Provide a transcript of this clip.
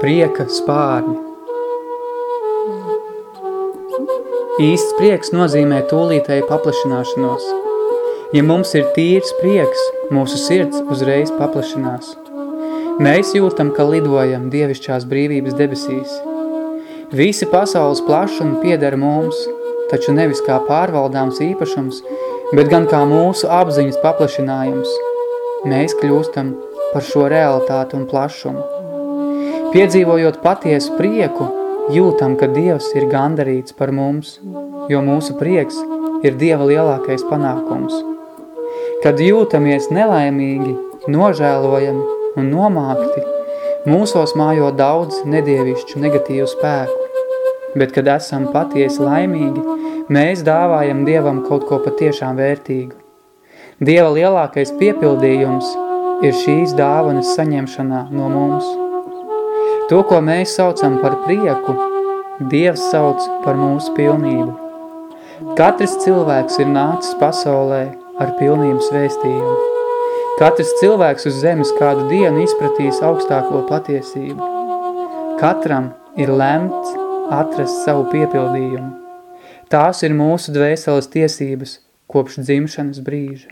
prieka spārni. Īsts prieks nozīmē tūlītēju paplašināšanos. Ja mums ir tīrs prieks, mūsu sirds uzreiz paplašinās. Mēs jūtam, ka lidojam dievišķās brīvības debesīs. Visi pasaules plašumi pieder mums, taču nevis kā pārvaldāms īpašums, bet gan kā mūsu apziņas paplašinājums. Mēs kļūstam par šo realitāti un plašumu. Piedzīvojot patiesu prieku, jūtam, ka Dievs ir gandarīts par mums, jo mūsu prieks ir Dieva lielākais panākums. Kad jūtamies nelaimīgi, nožēlojami un nomākti, mūsos mājo daudz nedievišķu negatīvu spēku. Bet, kad esam patiesi laimīgi, mēs dāvājam Dievam kaut ko patiešām vērtīgu. Dieva lielākais piepildījums ir šīs dāvanas saņemšanā no mums. To, ko mēs saucam par prieku, Dievs sauc par mūsu pilnību. Katrs cilvēks ir nācis pasaulē ar pilnības vēstījumu. Katrs cilvēks uz zemes kādu dienu izpratīs augstāko patiesību. Katram ir lemts atrast savu piepildījumu. Tās ir mūsu dvēseles tiesības kopš dzimšanas brīža.